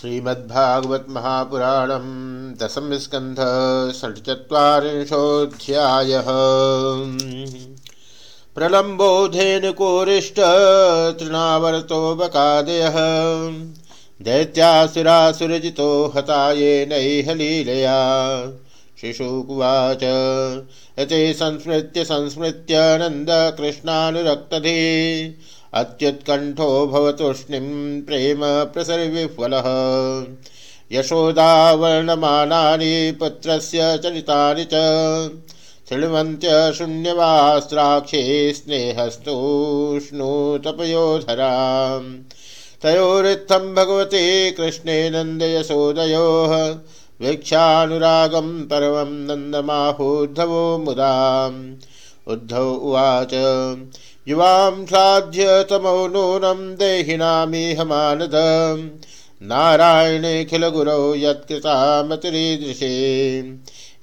श्रीमद्भागवत महापुराणम दशम स्कंध षट्चत्वारिंशोऽध्याय प्रलम्बोधेनुकोरिष्ट तृणावर्तो बकादयः दैत्यासुरासुरजितो हता येनैह लीलया। शिशुकुवाच, यते संस्मृत्य संस्मृत्य नन्दकृष्णानुरक्तधे अत्युत्कण्ठो भवतुष्णिं प्रेम प्रसर्विह्वलः। यशोदावर्णमानानि पुत्रस्य चरितानि च शृण्वन्त्य शून्यवास्त्राक्षे स्नेहस्तूष्णुतपयोधरा तयोरित्थं भगवते कृष्णे नन्दयशोदयोः वीक्षानुरागं पर्वं नन्दमाहोद्धवो मुदा। उद्धव उवाच। युवां साध्य तमो नूनं देहिनामिह मानद नारायणेऽखिलगुरौ यत्कृतामतिरीदृशे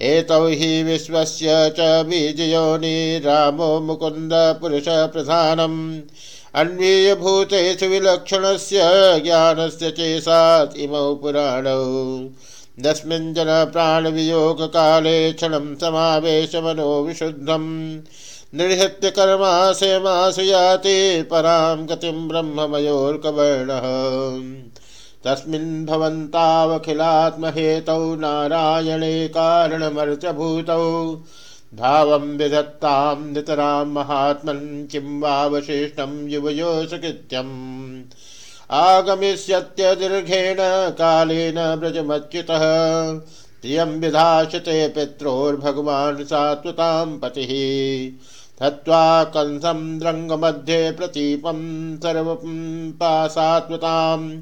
एतौ हि विश्वस्य च बीजयोनि रामो मुकुन्दपुरुषप्रधानम् अन्वीयभूतेषु विलक्षणस्य ज्ञानस्य चेसात् इमौ पुराणौ। दस्मिन् जनप्राणवियोगकाले क्षणं समावेशमनो विशुद्धम् निर्हत्य कर्माशयमाशु याति परां गतिं ब्रह्ममयोर्कवर्णः। तस्मिन् भवन्तावखिलात्महेतौ नारायणे कारणमर्चभूतौ भावं विधत्तां नितरां महात्मन् किं वावशिष्टं युवयो सुकृत्यम् आगमिष्यत्यदीर्घेण कालेन व्रजमच्युतः प्रियं विधाशते पित्रोर्भगवान् सात्वतां पतिः। हत्वा कंसं द्रङ्गमध्ये प्रतीपं सर्वपासात्वतां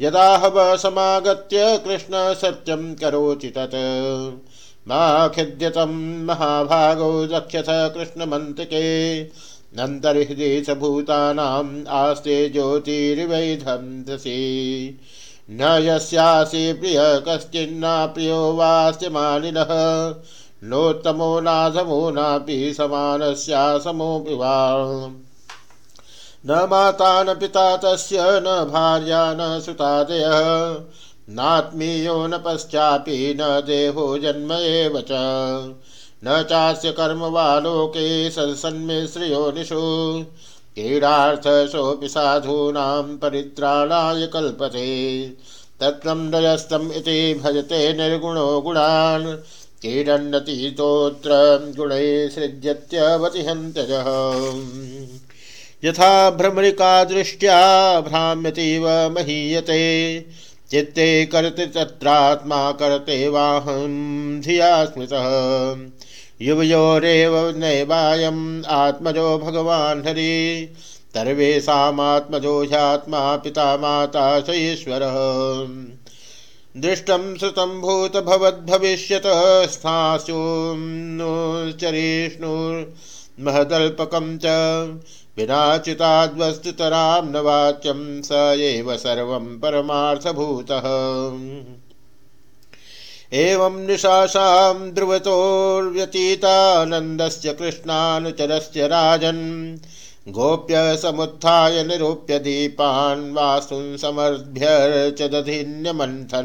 यदा हव समागत्य कृष्ण सत्यं करोति तत्। मा खिद्यतं महाभागौ दक्षथ कृष्णमन्त्रिके नन्तर्हृदेशभूतानाम् आस्ते ज्योतिर्वैधंसि न यस्यासि प्रिय कश्चिन्ना प्रियो वास्य मानिनः। नोत्तमो नाधमो नापि समानस्या समोऽपि वा न माता न पिता तस्य न भार्या न सुतादयः नात्मीयो न पश्चापि न देहो जन्म एव च। न चास्य कर्म वा लोके सन्मिश्रयो निषु क्रीडार्थसोऽपि साधूनां परित्राणाय कल्पते। तत्त्वं दयस्तम् इति भजते निर्गुणो गुणान्। क्रीडन्नतीतोऽत्र गुणैः सृज्यत्यवतिहन्त्यजः यथा भ्रमरिका दृष्ट्या भ्राम्यतीव महीयते। चित्ते करते तत्रात्मा करते वाहं धिया स्मृतः युवयोरेव नैवायम् आत्मजो भगवान् हरि। सर्वेषामात्मजो ह्यात्मा पिता माता स ईश्वरः। दृष्टं श्रुतं भूतभवद्भविष्यत स्थास्योच्चरिष्णुर्महदल्पकं च विनाचिताद्वस्तुतरां न वाच्यं स एव सर्वं परमार्थभूतः। एवं निशासां ध्रुवतोर्व्यतीतानन्दस्य कृष्णानुचरस्य राजन् गोप्य समुत्थाय निरूप्य दीपान् वास्तुं समर्भ्य च दधिन्यमन्थन।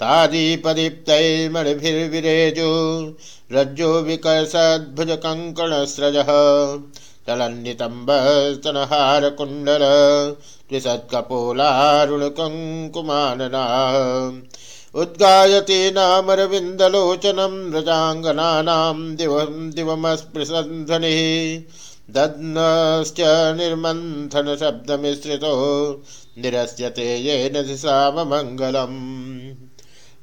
तादीपदीप्तैर्मणिभिर्विरेजो रज्जो विकर्षद्भुजकङ्कणस्रजः। चलन्नितम्बस्तनहारकुण्डल त्रिसत्कपोलारुणकङ्कुमानना उद्गायते नामरविन्दलोचनं रजाङ्गनानां दिवं दिवमस्पृशध्वनिः दद्नश्च निर्मन्थनशब्दमिश्रितो, निरस्यते येन दिशाममङ्गलम्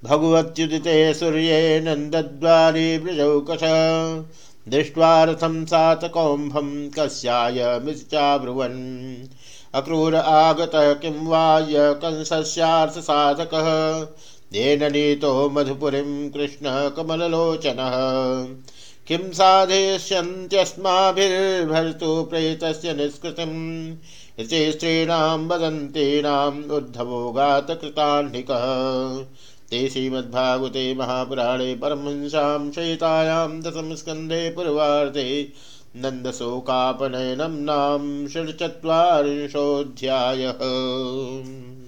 भगवत्युदिते सूर्ये नन्दद्वारि वृजौकश दृष्ट्वार्थं सातकौम्भं कस्याय मिश्चाब्रुवन्। अक्रूर आगतः किं वा य कंसस्यार्थसाधकः येन नीतो मधुपुरीं कृष्णकमललोचनः किं साधयिष्यन्त्यस्माभिर्भर्तु प्रेतस्य निष्कृतिम्? इति स्त्रीणां वदन्तीनाम् उद्धवो गातकृताह्निकः ते श्रीमद्भागवते महापुराणे परमहंसां शयितायां दशमस्कन्धे पूर्वार्धे नन्दशोकापनयनं नाम षड्चत्वारिंशोऽध्यायः।